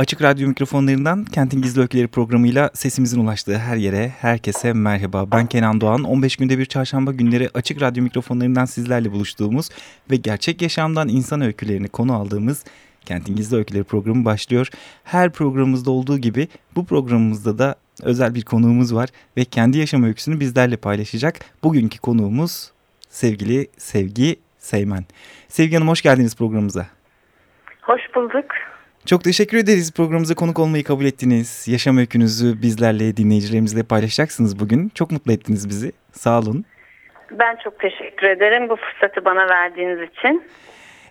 Açık Radyo mikrofonlarından Kentin Gizli Öyküleri programıyla sesimizin ulaştığı her yere, herkese merhaba. Ben Kenan Doğan. 15 günde bir çarşamba günleri Açık Radyo mikrofonlarından sizlerle buluştuğumuz ve gerçek yaşamdan insan öykülerini konu aldığımız Kentin Gizli Öyküleri programı başlıyor. Her programımızda olduğu gibi bu programımızda da özel bir konuğumuz var ve kendi yaşam öyküsünü bizlerle paylaşacak. Bugünkü konuğumuz sevgili Sevgi Seymen. Sevgi Hanım hoş geldiniz programımıza. Hoş bulduk. Çok teşekkür ederiz programımıza konuk olmayı kabul ettiniz. Yaşam öykünüzü bizlerle, dinleyicilerimizle paylaşacaksınız bugün. Çok mutlu ettiniz bizi. Sağ olun. Ben çok teşekkür ederim bu fırsatı bana verdiğiniz için.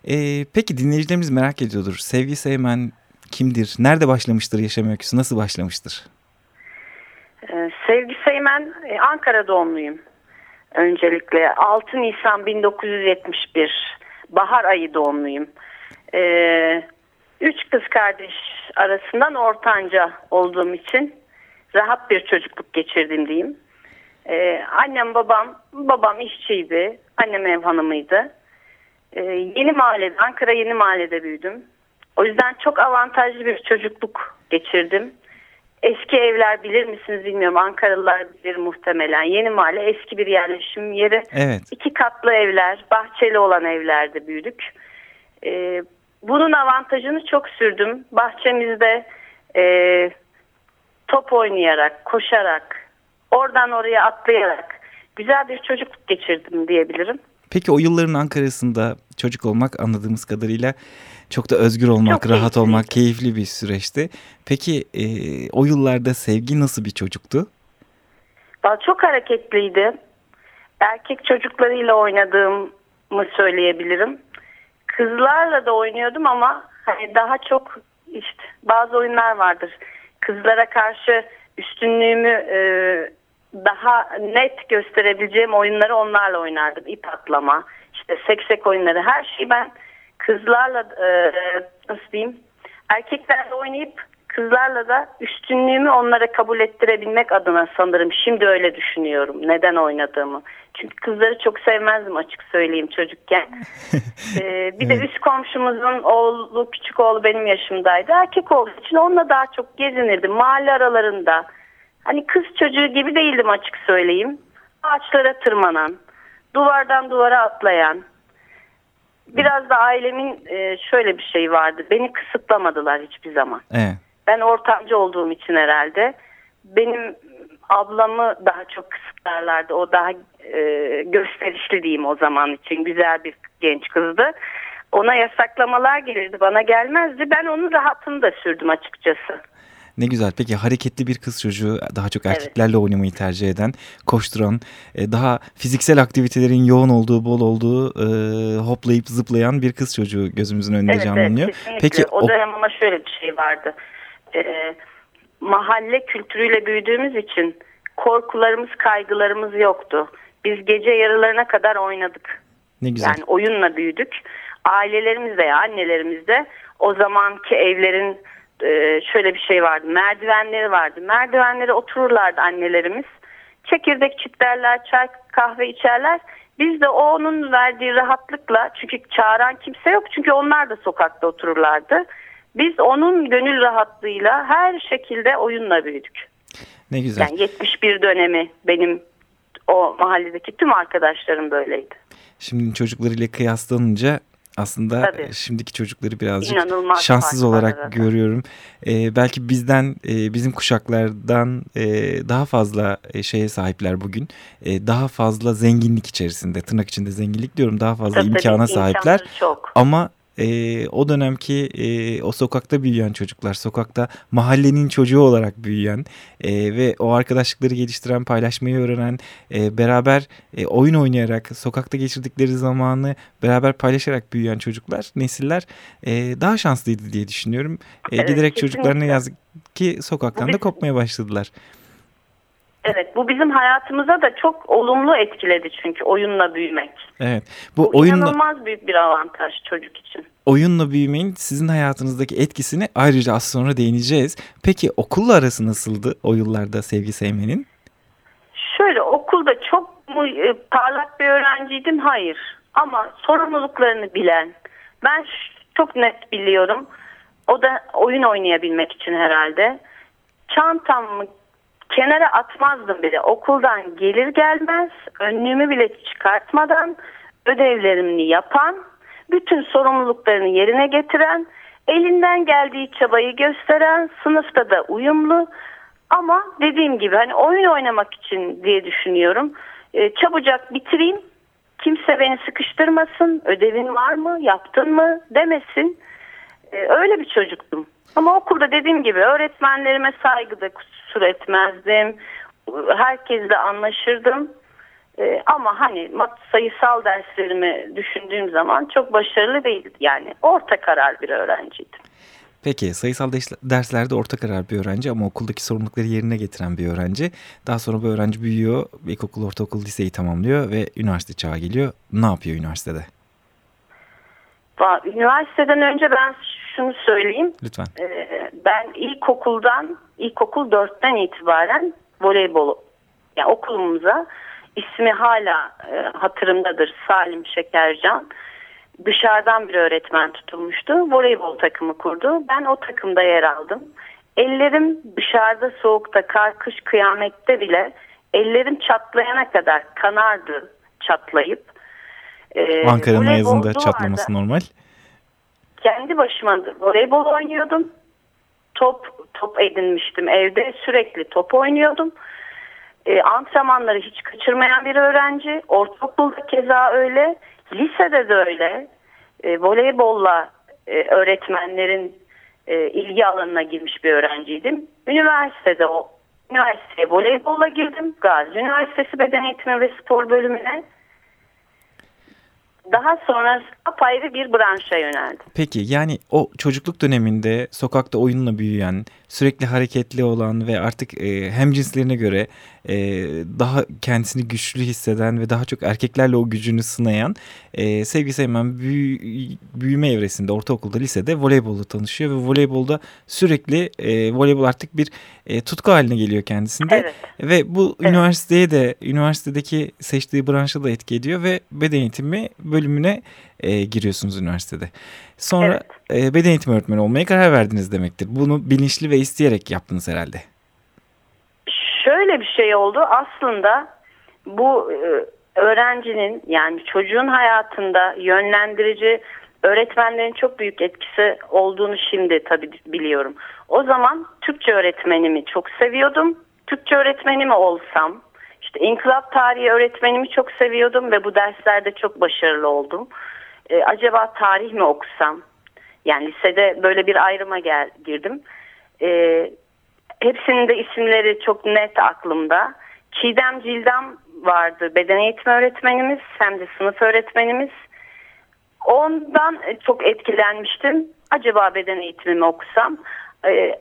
Ee, peki dinleyicilerimiz merak ediyordur. Sevgi Seymen kimdir? Nerede başlamıştır yaşam öyküsü? Nasıl başlamıştır? Ee, Sevgi Seymen e, Ankara doğumluyum. Öncelikle 6 Nisan 1971 bahar ayı doğumluyum. Ee, üç kız kardeş arasından ortanca olduğum için rahat bir çocukluk geçirdim diyeyim. Ee, annem babam, babam işçiydi, annem ev hanımıydı. Ee, yeni mahallede, Ankara yeni mahallede büyüdüm. O yüzden çok avantajlı bir çocukluk geçirdim. Eski evler bilir misiniz bilmiyorum. Ankaralılar bilir muhtemelen. Yeni mahalle eski bir yerleşim yeri. Evet. İki katlı evler, bahçeli olan evlerde büyüdük. Ee, bunun avantajını çok sürdüm. Bahçemizde e, top oynayarak, koşarak, oradan oraya atlayarak güzel bir çocukluk geçirdim diyebilirim. Peki o yılların Ankara'sında çocuk olmak anladığımız kadarıyla çok da özgür olmak, Çok rahat olmak keyifli bir süreçti. Peki e, o yıllarda sevgi nasıl bir çocuktu? Çok hareketliydi. Erkek çocuklarıyla oynadığımı söyleyebilirim. Kızlarla da oynuyordum ama hani daha çok işte bazı oyunlar vardır. Kızlara karşı üstünlüğümü e, daha net gösterebileceğim oyunları onlarla oynardım. İp atlama, işte seksek oyunları her şeyi ben kızlarla e, nasıl diyeyim erkeklerle oynayıp kızlarla da üstünlüğümü onlara kabul ettirebilmek adına sanırım şimdi öyle düşünüyorum neden oynadığımı. Çünkü kızları çok sevmezdim açık söyleyeyim çocukken. Ee, bir de üst komşumuzun oğlu, küçük oğlu benim yaşımdaydı. Erkek olduğu için onunla daha çok gezinirdim mahalle aralarında. Hani kız çocuğu gibi değildim açık söyleyeyim. Ağaçlara tırmanan, duvardan duvara atlayan. Biraz da ailemin e, şöyle bir şey vardı. Beni kısıtlamadılar hiçbir zaman. Evet. Ben ortancı olduğum için herhalde. Benim ablamı daha çok kısıtlarlardı. O daha e, gösterişli diyeyim o zaman için. Güzel bir genç kızdı. Ona yasaklamalar gelirdi. Bana gelmezdi. Ben onun rahatını da sürdüm açıkçası. Ne güzel. Peki hareketli bir kız çocuğu daha çok erkeklerle oynamayı tercih eden, koşturan, e, daha fiziksel aktivitelerin yoğun olduğu, bol olduğu, e, hoplayıp zıplayan bir kız çocuğu gözümüzün önünde Evet, canlanıyor. evet kesinlikle. Peki o o, dönem ama şöyle bir şey vardı. Ee, mahalle kültürüyle büyüdüğümüz için korkularımız, kaygılarımız yoktu. Biz gece yarılarına kadar oynadık. ne güzel. Yani oyunla büyüdük. Ailelerimiz de annelerimiz de o zamanki evlerin e, şöyle bir şey vardı. Merdivenleri vardı. Merdivenlere otururlardı annelerimiz. Çekirdek çitlerler, çay kahve içerler. Biz de onun verdiği rahatlıkla çünkü çağıran kimse yok çünkü onlar da sokakta otururlardı. Biz onun gönül rahatlığıyla her şekilde oyunla büyüdük. ne güzel. Yani 71 dönemi benim o mahalledeki tüm arkadaşlarım böyleydi. Şimdi çocuklarıyla kıyaslanınca aslında Tabii. şimdiki çocukları birazcık İnanılmaz şanssız olarak arada. görüyorum. E, belki bizden, e, bizim kuşaklardan e, daha fazla e, şeye sahipler bugün. E, daha fazla zenginlik içerisinde, tırnak içinde zenginlik diyorum, daha fazla Tabii imkana sahipler. çok. Ama e, o dönemki e, o sokakta büyüyen çocuklar, sokakta mahallenin çocuğu olarak büyüyen e, ve o arkadaşlıkları geliştiren, paylaşmayı öğrenen, e, beraber e, oyun oynayarak, sokakta geçirdikleri zamanı beraber paylaşarak büyüyen çocuklar, nesiller e, daha şanslıydı diye düşünüyorum. E, Evet, giderek kesinlikle. çocuklar ne yazık ki sokaktan da kopmaya başladılar. Evet bu bizim hayatımıza da çok olumlu etkiledi çünkü oyunla büyümek. Evet. Bu Bu oyunla inanılmaz büyük bir avantaj çocuk için. oyunla büyümeyin sizin hayatınızdaki etkisini ayrıca az sonra değineceğiz. Peki okulla arası nasıldı o yıllarda Sevgi Seymen'in? Şöyle okulda çok mu e, parlak bir öğrenciydim? Hayır. Ama sorumluluklarını bilen, ben çok net biliyorum. O da oyun oynayabilmek için herhalde. Çantamı kenara atmazdım bile. Okuldan gelir gelmez önlüğümü bile çıkartmadan ödevlerimi yapan, bütün sorumluluklarını yerine getiren, elinden geldiği çabayı gösteren, sınıfta da uyumlu ama dediğim gibi hani oyun oynamak için diye düşünüyorum. E, çabucak bitireyim. Kimse beni sıkıştırmasın. Ödevin var mı? Yaptın mı? demesin. E, öyle bir çocuktum. Ama okulda dediğim gibi öğretmenlerime saygıda kusur etmezdim. Herkesle anlaşırdım. E, ama hani mat sayısal derslerimi düşündüğüm zaman çok başarılı değildi. Yani orta karar bir öğrenciydim. Peki sayısal ders- derslerde orta karar bir öğrenci ama okuldaki sorumlulukları yerine getiren bir öğrenci. Daha sonra bu öğrenci büyüyor, ilkokul, ortaokul, liseyi tamamlıyor ve üniversite çağı geliyor. Ne yapıyor üniversitede? Üniversiteden önce ben şunu söyleyeyim. Lütfen. Ee, ben ilkokuldan, ilkokul 4'ten itibaren voleybol, yani okulumuza ismi hala e, hatırımdadır Salim Şekercan. Dışarıdan bir öğretmen tutulmuştu. Voleybol takımı kurdu. Ben o takımda yer aldım. Ellerim dışarıda soğukta, kar, kış, kıyamette bile ellerim çatlayana kadar kanardı çatlayıp. Ee, Ankara'nın voleybol yazında duvarda- çatlaması normal. kendi başıma voleybol oynuyordum. Top top edinmiştim evde sürekli top oynuyordum. E, antrenmanları hiç kaçırmayan bir öğrenci. Ortaokulda keza öyle. Lisede de öyle. E, voleybolla e, öğretmenlerin e, ilgi alanına girmiş bir öğrenciydim. Üniversitede o üniversiteye voleybolla girdim. Gazi Üniversitesi Beden Eğitimi ve Spor bölümüne. Daha sonra apayrı bir branşa yöneldim. Peki yani o çocukluk döneminde sokakta oyunla büyüyen, sürekli hareketli olan ve artık e, hem cinslerine göre e, daha kendisini güçlü hisseden ve daha çok erkeklerle o gücünü sınayan e, Sevgi Seymen büyü, büyüme evresinde ortaokulda lisede voleybolla tanışıyor ve voleybolda sürekli e, voleybol artık bir e, tutku haline geliyor kendisinde. Evet. Ve bu Evet. üniversiteye de üniversitedeki seçtiği branşa da etki ediyor ve beden eğitimi bölümüne e, giriyorsunuz üniversitede. Sonra e, beden eğitimi öğretmeni olmaya karar verdiniz demektir. Bunu bilinçli ve isteyerek yaptınız herhalde. Şöyle bir şey oldu aslında bu e, öğrencinin yani çocuğun hayatında yönlendirici öğretmenlerin çok büyük etkisi olduğunu şimdi tabii biliyorum. O zaman Türkçe öğretmenimi çok seviyordum. Türkçe öğretmenimi olsam işte inkılap tarihi öğretmenimi çok seviyordum ve bu derslerde çok başarılı oldum. E, acaba tarih mi okusam? Yani lisede böyle bir ayrıma gel, girdim. E, Hepsinin de isimleri çok net aklımda. Çiğdem Cildam vardı beden eğitimi öğretmenimiz hem de sınıf öğretmenimiz. Ondan çok etkilenmiştim. Acaba beden eğitimi mi okusam? Ee,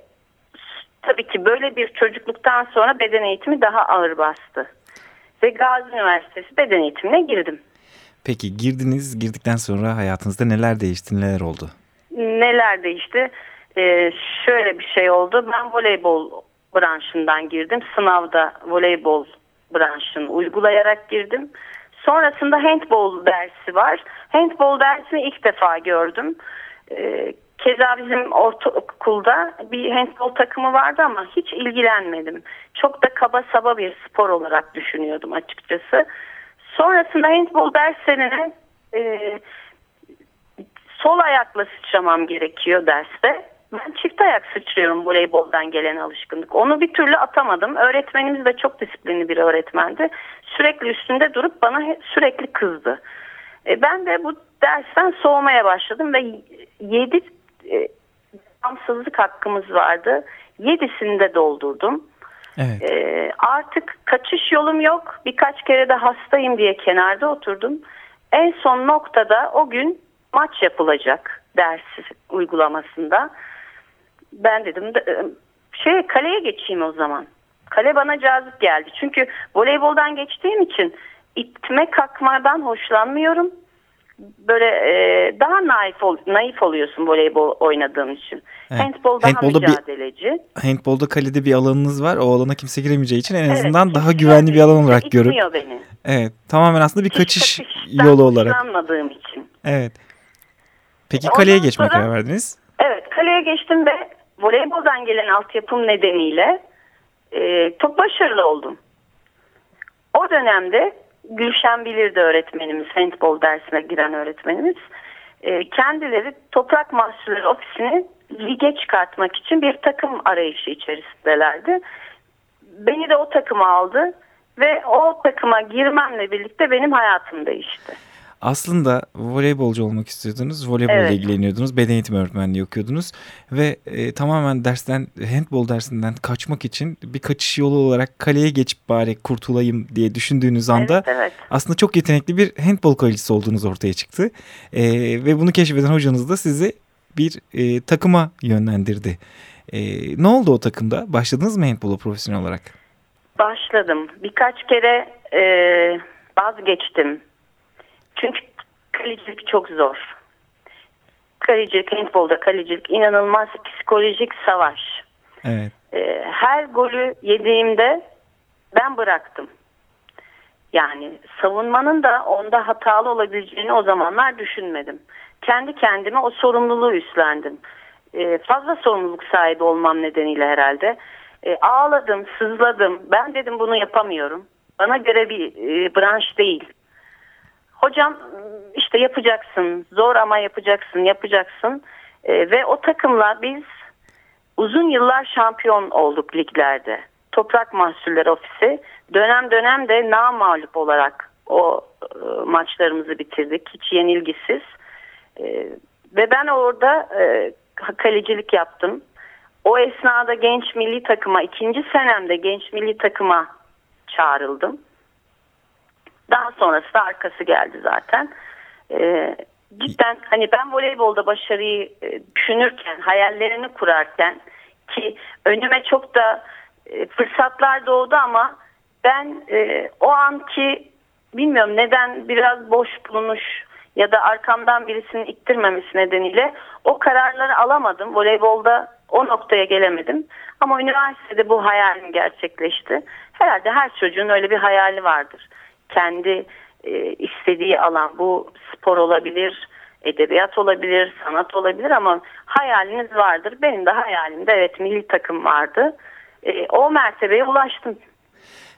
tabii ki böyle bir çocukluktan sonra beden eğitimi daha ağır bastı. Ve Gazi Üniversitesi beden eğitimine girdim. Peki girdiniz, girdikten sonra hayatınızda neler değişti, neler oldu? Neler değişti? Ee, şöyle bir şey oldu. Ben voleybol branşından girdim. Sınavda voleybol branşını uygulayarak girdim. Sonrasında handbol dersi var. Handbol dersini ilk defa gördüm. Ee, keza bizim ortaokulda bir handbol takımı vardı ama hiç ilgilenmedim. Çok da kaba saba bir spor olarak düşünüyordum açıkçası. Sonrasında handbol derslerine e, sol ayakla sıçramam gerekiyor derste. Ben çift ayak sıçrıyorum voleyboldan gelen alışkınlık. Onu bir türlü atamadım. Öğretmenimiz de çok disiplinli bir öğretmendi. Sürekli üstünde durup bana sürekli kızdı. E ben de bu dersten soğumaya başladım ve 7 e, hakkımız vardı. 7'sini de doldurdum. Evet. E, artık kaçış yolum yok. Birkaç kere de hastayım diye kenarda oturdum. En son noktada o gün maç yapılacak ders uygulamasında. Ben dedim de, şey kaleye geçeyim o zaman. Kale bana cazip geldi. Çünkü voleyboldan geçtiğim için itme kalkmadan hoşlanmıyorum. Böyle e, daha naif ol, naif oluyorsun voleybol oynadığın için. Evet. Handball daha Handball'da bir- mücadeleci. Handbolda kalede bir alanınız var. O alana kimse giremeyeceği için en Evet, azından daha güvenli bir alan olarak görün. beni. Evet. Tamamen aslında bir Hiç kaçış yolu olarak. hoşlanmadığım için. Evet. Peki Ondan kaleye sonra- karar verdiniz. Evet kaleye geçtim ve voleyboldan gelen altyapım nedeniyle e, çok başarılı oldum. O dönemde Gülşen Bilirdi öğretmenimiz, handball dersine giren öğretmenimiz. e, kendileri Toprak Mahsulleri Ofisi'ni lige çıkartmak için bir takım arayışı içerisindelerdi. Beni de o takıma aldı ve o takıma girmemle birlikte benim hayatım değişti. Aslında voleybolcu olmak istiyordunuz. Voleybolla Evet. ilgileniyordunuz. Beden eğitimi öğretmenliği okuyordunuz. Ve e, tamamen dersten, handbol dersinden kaçmak için bir kaçış yolu olarak kaleye geçip bari kurtulayım diye düşündüğünüz anda Evet, evet. aslında çok yetenekli bir handbol kalecisi olduğunuz ortaya çıktı. E, ve bunu keşfeden hocanız da sizi bir e, takıma yönlendirdi. E, ne oldu o takımda? Başladınız mı handbola profesyonel olarak? Başladım. Birkaç kere e, vazgeçtim. Çünkü kalecilik çok zor. Kalecilik, handbolda kalecilik inanılmaz psikolojik savaş. Evet. E, her golü yediğimde ben bıraktım. Yani savunmanın da onda hatalı olabileceğini o zamanlar düşünmedim. Kendi kendime o sorumluluğu üstlendim. E, fazla sorumluluk sahibi olmam nedeniyle herhalde. E, ağladım, sızladım. Ben dedim bunu yapamıyorum. Bana göre bir e, branş değil. Hocam işte yapacaksın, zor ama yapacaksın, yapacaksın. E, ve o takımla biz uzun yıllar şampiyon olduk liglerde. Toprak Mahsulleri Ofisi dönem dönem de namağlup olarak o e, maçlarımızı bitirdik. Hiç yenilgisiz. E, ve ben orada e, kalecilik yaptım. O esnada genç milli takıma, ikinci senemde genç milli takıma çağrıldım. Daha sonrası da arkası geldi zaten. E, cidden hani ben voleybolda başarıyı e, düşünürken, hayallerini kurarken ki önüme çok da e, fırsatlar doğdu ama ben e, o anki bilmiyorum neden biraz boş bulunuş ya da arkamdan birisinin ittirmemesi nedeniyle o kararları alamadım. Voleybolda o noktaya gelemedim. Ama üniversitede bu hayalim gerçekleşti. Herhalde her çocuğun öyle bir hayali vardır. Kendi e, istediği alan bu spor olabilir, edebiyat olabilir, sanat olabilir ama hayaliniz vardır. Benim de hayalimde evet milli takım vardı. E, o mertebeye ulaştım.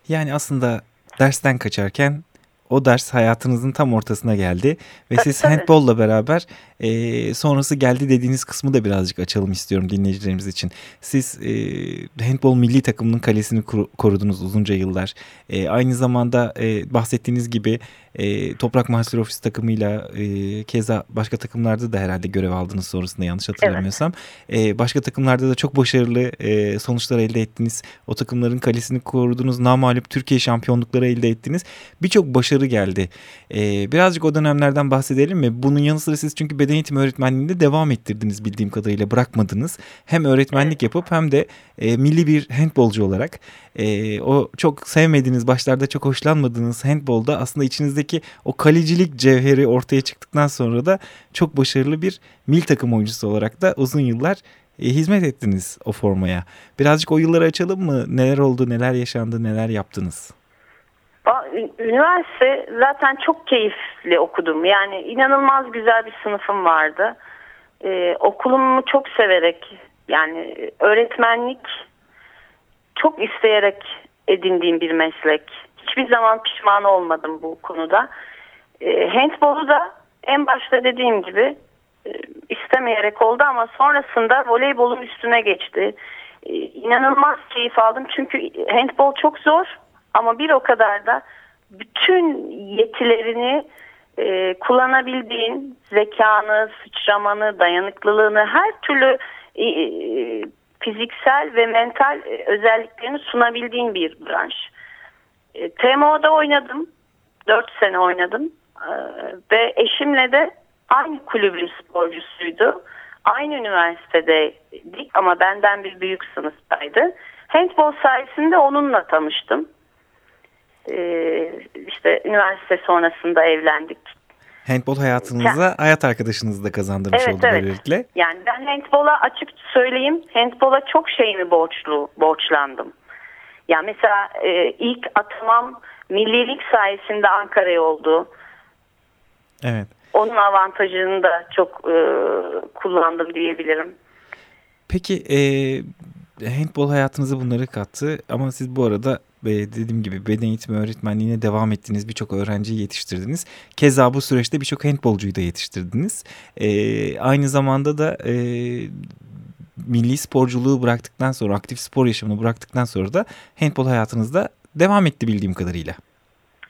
Yani aslında dersten kaçarken o ders hayatınızın tam ortasına geldi ve Tabii, siz tabii. handbolla beraber e, sonrası geldi dediğiniz kısmı da birazcık açalım istiyorum dinleyicilerimiz için. Siz e, handbol milli takımının kalesini korudunuz uzunca yıllar. E, aynı zamanda e, bahsettiğiniz gibi e, Toprak Mahsulleri Ofisi takımıyla e, keza başka takımlarda da herhalde görev aldınız sonrasında yanlış hatırlamıyorsam. E, başka takımlarda da çok başarılı e, sonuçlar elde ettiniz. O takımların kalesini korudunuz. Namalup Türkiye şampiyonlukları elde ettiniz. Birçok başarı geldi. E, birazcık o dönemlerden bahsedelim mi? Bunun yanı sıra siz çünkü beden eğitimi öğretmenliğinde devam ettirdiniz bildiğim kadarıyla bırakmadınız. Hem öğretmenlik yapıp hem de e, milli bir handbolcu olarak e, o çok sevmediğiniz başlarda çok hoşlanmadığınız handbolda aslında içinizdeki o kalecilik cevheri ortaya çıktıktan sonra da çok başarılı bir mil takım oyuncusu olarak da uzun yıllar e, hizmet ettiniz o formaya. Birazcık o yılları açalım mı? Neler oldu, neler yaşandı, neler yaptınız? Üniversite zaten çok keyifli okudum. Yani inanılmaz güzel bir sınıfım vardı. Ee, okulumu çok severek yani öğretmenlik çok isteyerek edindiğim bir meslek. Hiçbir zaman pişman olmadım bu konuda. Ee, handbolu da en başta dediğim gibi e, istemeyerek oldu ama sonrasında voleybolun üstüne geçti. Ee, inanılmaz keyif aldım çünkü handbol çok zor ama bir o kadar da bütün yetilerini e, kullanabildiğin zekanı, sıçramanı, dayanıklılığını her türlü e, e, fiziksel ve mental e, özelliklerini sunabildiğin bir branş. E, TMO'da oynadım. 4 sene oynadım. E, ve eşimle de aynı kulübün sporcusuydu. Aynı üniversitedeydik ama benden bir büyük sınıftaydı. Handball sayesinde onunla tanıştım. Ee, işte üniversite sonrasında evlendik. Handball hayatınıza hayat arkadaşınızı da kazandırmış evet, oldu evet. böylelikle. Yani ben handbola açık söyleyeyim. Handbola çok şeyimi borçlu, borçlandım. Ya mesela e, ilk atamam millilik sayesinde Ankara'ya oldu. Evet. Onun avantajını da çok e, kullandım diyebilirim. Peki e, handball hayatınıza bunları kattı ama siz bu arada e, dediğim gibi beden eğitimi öğretmenliğine devam ettiniz. Birçok öğrenciyi yetiştirdiniz. Keza bu süreçte birçok handbolcuyu da yetiştirdiniz. E, aynı zamanda da e, milli sporculuğu bıraktıktan sonra, aktif spor yaşamını bıraktıktan sonra da handball hayatınızda devam etti bildiğim kadarıyla.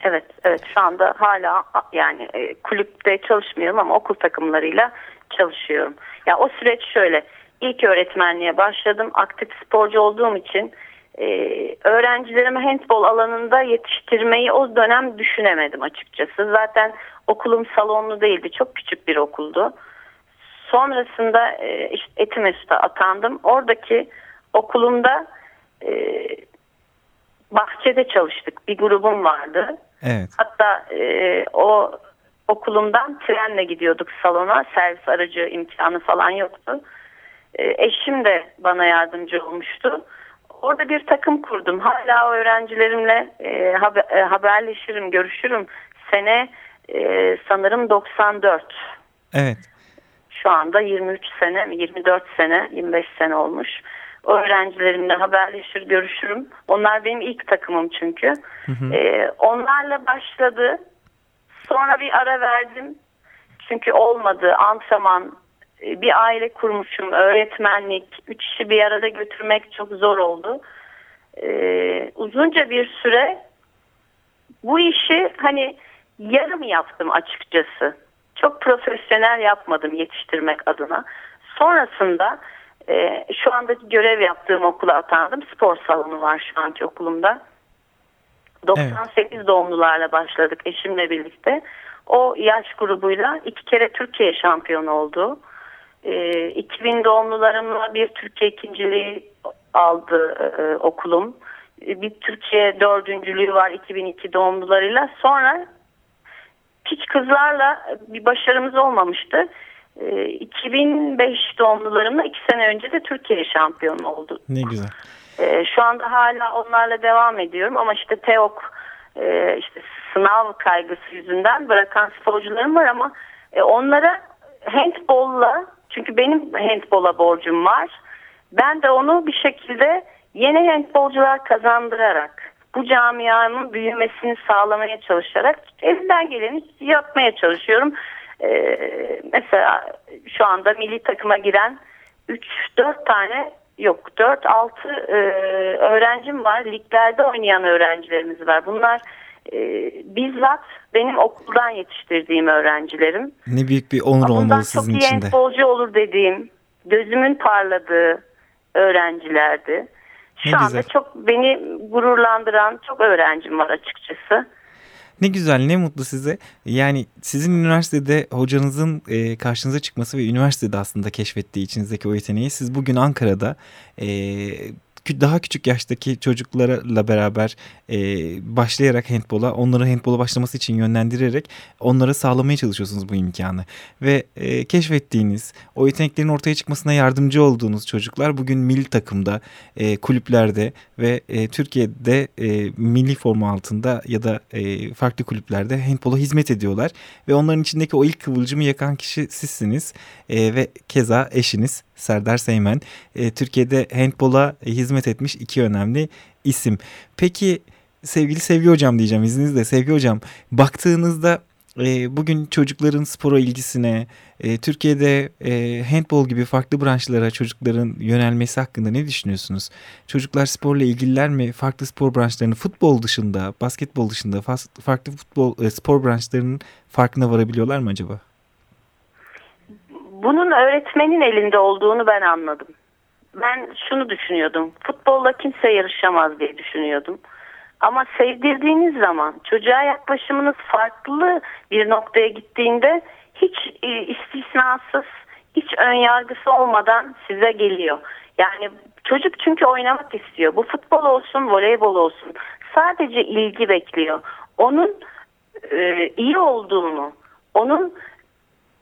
Evet, evet şu anda hala yani e, kulüpte çalışmıyorum ama okul takımlarıyla çalışıyorum. Ya o süreç şöyle. İlk öğretmenliğe başladım. Aktif sporcu olduğum için e, öğrencilerimi handball alanında yetiştirmeyi o dönem düşünemedim açıkçası. Zaten okulum salonlu değildi. Çok küçük bir okuldu. Sonrasında e, işte Etimesut'a atandım. Oradaki okulumda e, bahçede çalıştık. Bir grubum vardı. Evet. Hatta e, o okulumdan trenle gidiyorduk salona. Servis aracı imkanı falan yoktu. E, eşim de bana yardımcı olmuştu. Orada bir takım kurdum. Hala o öğrencilerimle e, haber, e, haberleşirim, görüşürüm. Sene e, sanırım 94. Evet. Şu anda 23 sene, 24 sene, 25 sene olmuş. Öğrencilerimle haberleşir, görüşürüm. Onlar benim ilk takımım çünkü. Hı hı. Ee, onlarla başladı. Sonra bir ara verdim. Çünkü olmadı. Antrenman, e, bir aile kurmuşum, öğretmenlik, üç işi bir arada götürmek çok zor oldu. Ee, uzunca bir süre bu işi hani yarım yaptım açıkçası. Çok profesyonel yapmadım yetiştirmek adına. Sonrasında e, şu andaki görev yaptığım okula atandım. Spor salonu var şu anki okulumda. 98 doğumlularla başladık eşimle birlikte. O yaş grubuyla iki kere Türkiye şampiyonu oldu. E, 2000 doğumlularımla bir Türkiye ikinciliği aldı e, okulum. E, bir Türkiye dördüncülüğü var 2002 doğumlularıyla. Sonra hiç kızlarla bir başarımız olmamıştı. E, 2005 doğumlularımla iki sene önce de Türkiye şampiyonu oldu. Ne güzel. E, şu anda hala onlarla devam ediyorum ama işte TEOK e, işte sınav kaygısı yüzünden bırakan sporcularım var ama e, onlara handbolla çünkü benim handbola borcum var. Ben de onu bir şekilde yeni handbolcular kazandırarak bu camianın büyümesini sağlamaya çalışarak elimden geleni yapmaya çalışıyorum. Ee, mesela şu anda milli takıma giren 3-4 tane yok 4-6 e, öğrencim var. Liglerde oynayan öğrencilerimiz var. Bunlar e, bizzat benim okuldan yetiştirdiğim öğrencilerim. Ne büyük bir onur olmalı sizin çok iyi için de. handbolcu olur dediğim, gözümün parladığı öğrencilerdi. Şu Ne anda güzel. çok beni gururlandıran çok öğrencim var açıkçası. Ne güzel ne mutlu size. Yani sizin üniversitede hocanızın e, karşınıza çıkması ve üniversitede aslında keşfettiği içinizdeki o yeteneği siz bugün Ankara'da e, daha küçük yaştaki çocuklarla beraber e, başlayarak handbola onları handbola başlaması için yönlendirerek onlara sağlamaya çalışıyorsunuz bu imkanı. Ve e, keşfettiğiniz o yeteneklerin ortaya çıkmasına yardımcı olduğunuz çocuklar bugün milli takımda, e, kulüplerde ve e, Türkiye'de e, milli forma altında ya da e, farklı kulüplerde handbola hizmet ediyorlar. Ve onların içindeki o ilk kıvılcımı yakan kişi sizsiniz E, ve keza eşiniz Serdar Seymen. E, Türkiye'de handbola hizmet etmiş iki önemli isim. Peki sevgili Sevgi Hocam diyeceğim izninizle. Sevgi Hocam baktığınızda e, bugün çocukların spora ilgisine, e, Türkiye'de e, handball gibi farklı branşlara çocukların yönelmesi hakkında ne düşünüyorsunuz? Çocuklar sporla ilgililer mi? Farklı spor branşlarını futbol dışında, basketbol dışında farklı futbol e, spor branşlarının farkına varabiliyorlar mı acaba? Bunun öğretmenin elinde olduğunu ben anladım. Ben şunu düşünüyordum. Futbolla kimse yarışamaz diye düşünüyordum. Ama sevdirdiğiniz zaman çocuğa yaklaşımınız farklı bir noktaya gittiğinde hiç e, istisnasız, hiç ön yargısı olmadan size geliyor. Yani çocuk çünkü oynamak istiyor. Bu futbol olsun, voleybol olsun. Sadece ilgi bekliyor. Onun e, iyi olduğunu, onun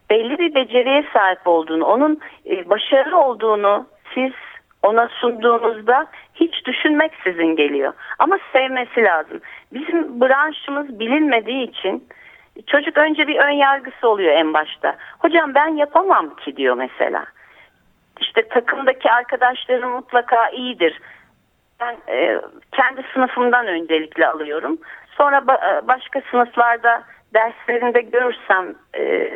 belli bir beceriye sahip olduğunu, onun e, başarılı olduğunu siz ona sunduğunuzda hiç düşünmeksizin geliyor. Ama sevmesi lazım. Bizim branşımız bilinmediği için çocuk önce bir ön yargısı oluyor en başta. Hocam ben yapamam ki diyor mesela. İşte takımdaki arkadaşlarım mutlaka iyidir. Ben e, kendi sınıfımdan öncelikle alıyorum. Sonra ba e, başka sınıflarda derslerinde görürsem e,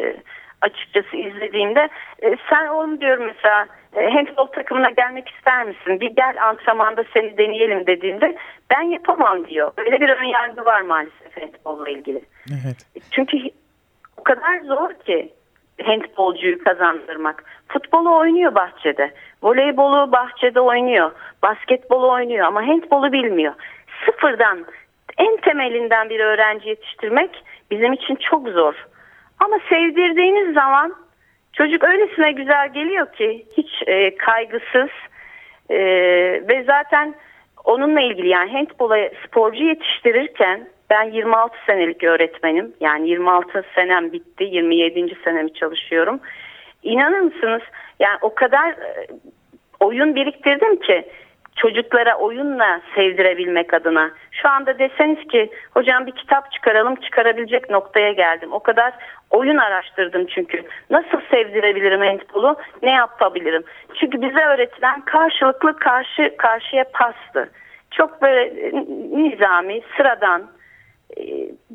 açıkçası izlediğimde e, sen oğlum diyorum mesela e, handball takımına gelmek ister misin? Bir gel antrenmanda seni deneyelim dediğinde ben yapamam diyor. Öyle bir ön yargı var maalesef handballa ilgili. Evet. Çünkü o kadar zor ki handbolcuyu kazandırmak. Futbolu oynuyor bahçede. Voleybolu bahçede oynuyor. Basketbolu oynuyor ama handbolu bilmiyor. Sıfırdan en temelinden bir öğrenci yetiştirmek bizim için çok zor. Ama sevdirdiğiniz zaman çocuk öylesine güzel geliyor ki hiç e, kaygısız e, ve zaten onunla ilgili yani handbola sporcu yetiştirirken ben 26 senelik öğretmenim. Yani 26 senem bitti. 27. senemi çalışıyorum. İnanır mısınız? Yani o kadar e, oyun biriktirdim ki çocuklara oyunla sevdirebilmek adına. Şu anda deseniz ki hocam bir kitap çıkaralım çıkarabilecek noktaya geldim. O kadar oyun araştırdım çünkü. Nasıl sevdirebilirim handbolu ne yapabilirim? Çünkü bize öğretilen karşılıklı karşı karşıya pastı. Çok böyle e, nizami, sıradan. E,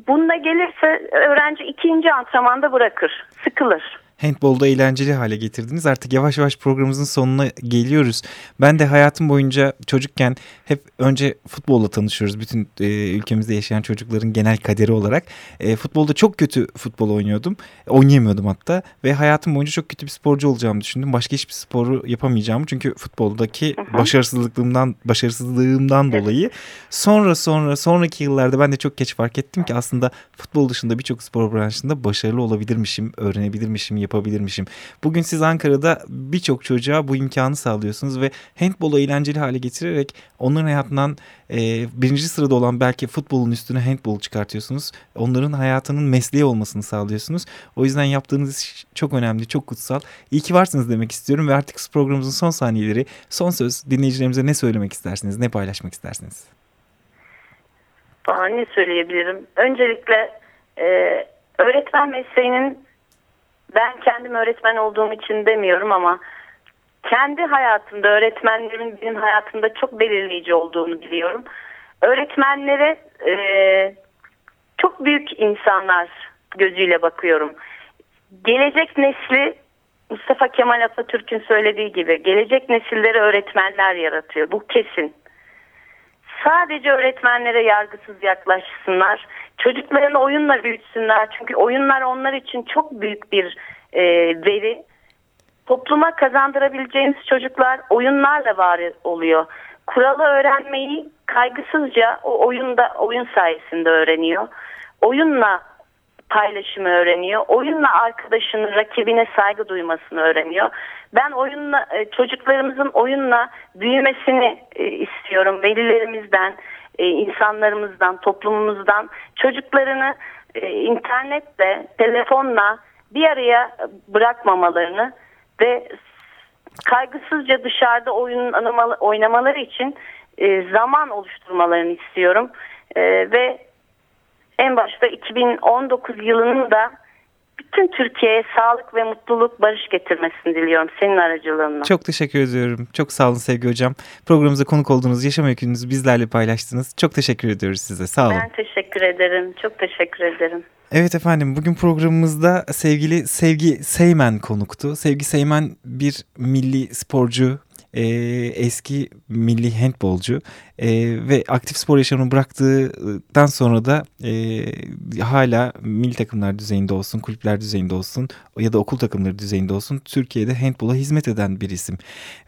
Bununla gelirse öğrenci ikinci antrenmanda bırakır, sıkılır handbolda eğlenceli hale getirdiniz. Artık yavaş yavaş programımızın sonuna geliyoruz. Ben de hayatım boyunca çocukken hep önce futbolla tanışıyoruz. Bütün e, ülkemizde yaşayan çocukların genel kaderi olarak. E, futbolda çok kötü futbol oynuyordum. Oynayamıyordum hatta. Ve hayatım boyunca çok kötü bir sporcu olacağımı düşündüm. Başka hiçbir sporu yapamayacağımı. Çünkü futboldaki hı. başarısızlıklığımdan başarısızlığımdan dolayı sonra sonra sonraki yıllarda ben de çok geç fark ettim ki aslında futbol dışında birçok spor branşında başarılı olabilirmişim, öğrenebilirmişim, yapabilirmişim. Bugün siz Ankara'da birçok çocuğa bu imkanı sağlıyorsunuz ve handbolu eğlenceli hale getirerek onların hayatından e, birinci sırada olan belki futbolun üstüne handbol çıkartıyorsunuz. Onların hayatının mesleği olmasını sağlıyorsunuz. O yüzden yaptığınız iş çok önemli, çok kutsal. İyi ki varsınız demek istiyorum ve artık programımızın son saniyeleri, son söz dinleyicilerimize ne söylemek istersiniz, ne paylaşmak istersiniz? Bana ne söyleyebilirim? Öncelikle e, öğretmen mesleğinin ben kendim öğretmen olduğum için demiyorum ama kendi hayatımda öğretmenlerin benim hayatımda çok belirleyici olduğunu biliyorum. Öğretmenlere e, çok büyük insanlar gözüyle bakıyorum. Gelecek nesli Mustafa Kemal Atatürk'ün söylediği gibi gelecek nesilleri öğretmenler yaratıyor. Bu kesin. Sadece öğretmenlere yargısız yaklaşsınlar. Çocuklarını oyunla büyütsünler. Çünkü oyunlar onlar için çok büyük bir e, veri. Topluma kazandırabileceğimiz çocuklar oyunlarla var oluyor. Kuralı öğrenmeyi kaygısızca o oyunda oyun sayesinde öğreniyor. Oyunla paylaşımı öğreniyor. Oyunla arkadaşının rakibine saygı duymasını öğreniyor. Ben oyunla e, çocuklarımızın oyunla büyümesini e, istiyorum. Velilerimizden, e, insanlarımızdan, toplumumuzdan çocuklarını internetle, telefonla bir araya bırakmamalarını ve kaygısızca dışarıda oyun oynamaları için zaman oluşturmalarını istiyorum. Ve en başta 2019 yılının da bütün Türkiye'ye sağlık ve mutluluk, barış getirmesini diliyorum senin aracılığınla. Çok teşekkür ediyorum. Çok sağ olun Sevgi Hocam. Programımıza konuk olduğunuz yaşam öykünüzü bizlerle paylaştınız. Çok teşekkür ediyoruz size. Sağ olun. Ben teşekkür ederim. Çok teşekkür ederim. Evet efendim bugün programımızda sevgili Sevgi Seymen konuktu. Sevgi Seymen bir milli sporcu, e, eski milli handbolcu e, ve aktif spor yaşamını bıraktıktan sonra da e, hala milli takımlar düzeyinde olsun, kulüpler düzeyinde olsun ya da okul takımları düzeyinde olsun Türkiye'de handbola hizmet eden bir isim.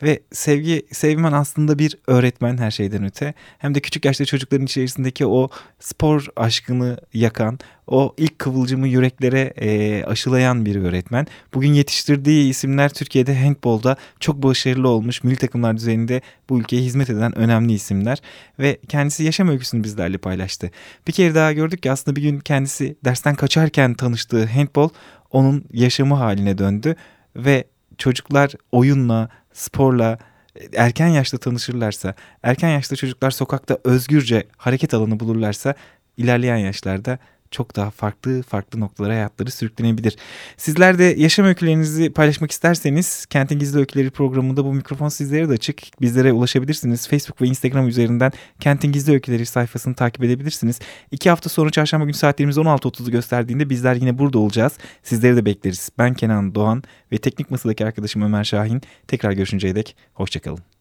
Ve Sevgi Sevmen aslında bir öğretmen her şeyden öte. Hem de küçük yaşta çocukların içerisindeki o spor aşkını yakan, o ilk kıvılcımı yüreklere e, aşılayan bir öğretmen. Bugün yetiştirdiği isimler Türkiye'de handbolda çok başarılı olmuş, milli takımlar düzeyinde bu ülkeye hizmet eden önemli isimler. Ve kendisi yaşam öyküsünü bizlerle paylaştı. Bir kere daha gördük ki aslında bir gün kendisi dersten kaçarken tanıştığı handbol onun yaşamı haline döndü. Ve çocuklar oyunla, sporla, erken yaşta tanışırlarsa, erken yaşta çocuklar sokakta özgürce hareket alanı bulurlarsa ilerleyen yaşlarda çok daha farklı farklı noktalara hayatları sürüklenebilir. Sizler de yaşam öykülerinizi paylaşmak isterseniz Kentin Gizli Öyküleri programında bu mikrofon sizlere de açık. Bizlere ulaşabilirsiniz. Facebook ve Instagram üzerinden Kentin Gizli Öyküleri sayfasını takip edebilirsiniz. İki hafta sonra çarşamba günü saatlerimiz 16.30'u gösterdiğinde bizler yine burada olacağız. Sizleri de bekleriz. Ben Kenan Doğan ve teknik masadaki arkadaşım Ömer Şahin. Tekrar görüşünceye dek hoşçakalın.